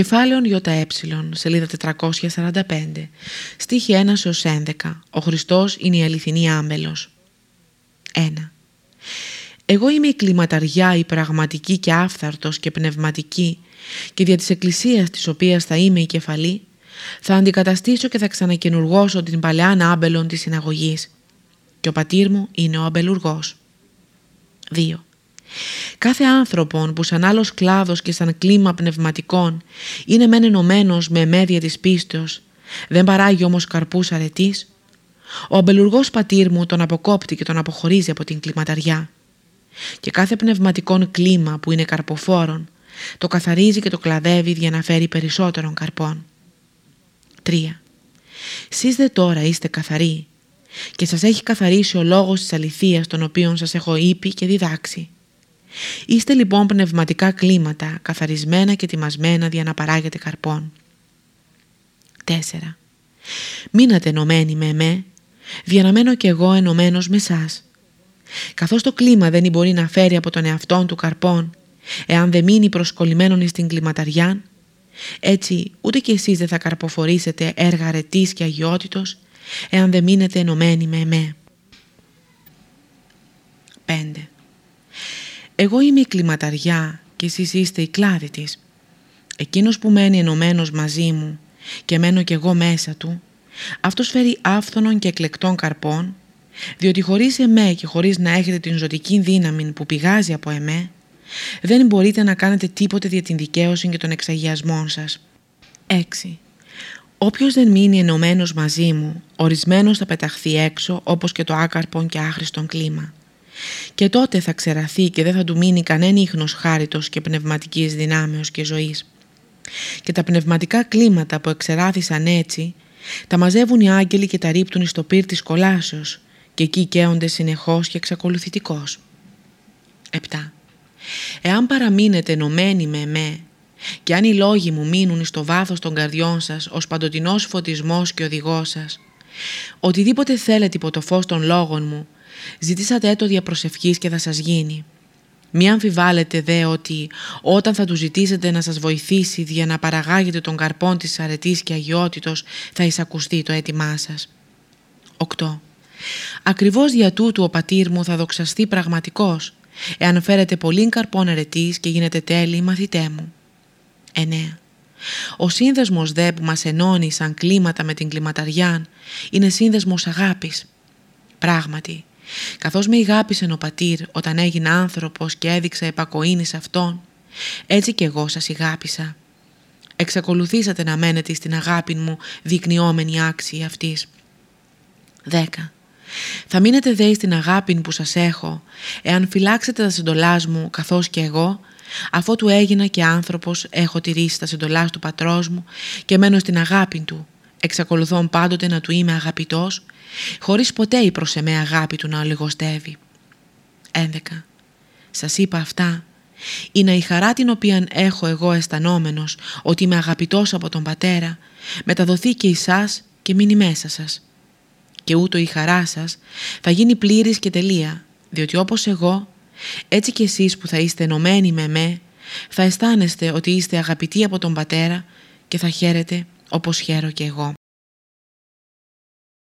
Κεφάλαιον ΙΕ, σελίδα 445, στίχη 1 έως 11. Ο Χριστός είναι η αληθινή άμπελος. 1. Εγώ είμαι η κλιματαριά, η πραγματική και άφθαρτος και πνευματική και δια της Εκκλησίας της οποίας θα είμαι η κεφαλή, θα αντικαταστήσω και θα ξανακαινουργώσω την παλαιάν άμπελον της συναγωγής. Και ο πατήρ μου είναι ο αμπελουργός. 2. Κάθε άνθρωπον που σαν άλλος κλάδος και σαν κλίμα πνευματικών είναι μεν ενωμένος με εμέδια της πίστεως, δεν παράγει όμως καρπούς αρετής, ο αμπελουργός πατήρ μου τον αποκόπτει και τον αποχωρίζει από την κλιματαριά. Και κάθε πνευματικόν κλίμα που είναι καρποφόρον, το καθαρίζει και το κλαδεύει για να φέρει περισσότερων καρπών. 3. Σεις δε τώρα είστε καθαροί και σας έχει καθαρίσει ο λόγος της αληθείας τον οποίον σας έχω είπε και διδάξει. Είστε λοιπόν πνευματικά κλίματα, καθαρισμένα και ετοιμασμένα για να παράγετε καρπών. 4. Μείνατε ενωμένοι με εμέ, διαναμένω κι εγώ ενωμένος με σας. Καθώς το κλίμα δεν μπορεί να φέρει από τον εαυτόν του καρπών, εάν δεν μείνει προσκολλημένον στην κλιματαριά, έτσι ούτε κι εσείς δεν θα καρποφορήσετε έργα αρετής και αγιότητος, εάν δεν μείνετε ενωμένοι με εμέ. 5. Εγώ είμαι η κλιματαριά και εσείς είστε η κλάδη της. Εκείνος που μένει ενωμένος μαζί μου και μένω κι εγώ μέσα του, αυτός φέρει άφθονων και εκλεκτών καρπών, διότι χωρίς εμέ και χωρίς να έχετε την ζωτική δύναμη που πηγάζει από εμέ, δεν μπορείτε να κάνετε τίποτε για την δικαίωση και τον εξαγιασμό σας. 6. Όποιος δεν μείνει ενωμένος μαζί μου, ορισμένος θα πεταχθεί έξω όπως και το άκαρπον και άχρηστον κλίμα και τότε θα ξεραθεί και δεν θα του μείνει κανένα ίχνος χάριτος και πνευματικής δυνάμεως και ζωής. Και τα πνευματικά κλίματα που εξεράθησαν έτσι, τα μαζεύουν οι άγγελοι και τα ρίπτουν στο πύρ της κολάσεως και εκεί καίονται συνεχώς και εξακολουθητικός. 7. Εάν παραμείνετε ενωμένοι με εμέ και αν οι λόγοι μου μείνουν στο βάθος των καρδιών σας ως παντοτινός φωτισμός και οδηγός σας, οτιδήποτε θέλετε υπό το φως των λόγων μου Ζητήσατε έτο διαπροσευχής και θα σας γίνει. Μη αμφιβάλλετε δε ότι όταν θα του ζητήσετε να σας βοηθήσει για να παραγάγετε τον καρπόν της αρετής και αγιότητος θα εισακουστεί το αίτημά σας. 8. Ακριβώς για τούτου ο πατήρ μου θα δοξαστεί πραγματικός εάν φέρετε πολύ καρπόν αρετής και γίνετε τέλειοι μαθητέ μου. 9. Ο σύνδεσμος δε που μας ενώνει σαν κλίματα με την κλιματαριά είναι σύνδεσμος αγάπης. Πράγματι, Καθώς με ηγάπησε ο πατήρ όταν έγινα άνθρωπος και έδειξα επακοήνη σε αυτόν, έτσι κι εγώ σας ηγάπησα. Εξακολουθήσατε να μένετε στην αγάπη μου δεικνυόμενη άξιοι αυτής. 10. Θα μείνετε δε στην αγάπη που σας έχω, εάν φυλάξετε τα συντολάς μου καθώς και εγώ, αφότου έγινα και άνθρωπος έχω τηρήσει τα συντολάς του πατρός μου και μένω στην αγάπη του, εξακολουθώ πάντοτε να του είμαι αγαπητός χωρίς ποτέ η προς εμέ αγάπη του να ολιγοστεύει. 11. Σας είπα αυτά είναι η χαρά την οποία έχω εγώ αισθανόμενος ότι είμαι αγαπητός από τον Πατέρα μεταδοθεί και εσάς και μείνει μέσα σας. Και ούτω η χαρά σας θα γίνει πλήρης και τελεία διότι όπως εγώ έτσι και εσείς που θα είστε ενωμένοι με με θα αισθάνεστε ότι είστε αγαπητοί από τον Πατέρα και θα χαίρετε όπως χαίρω και εγώ.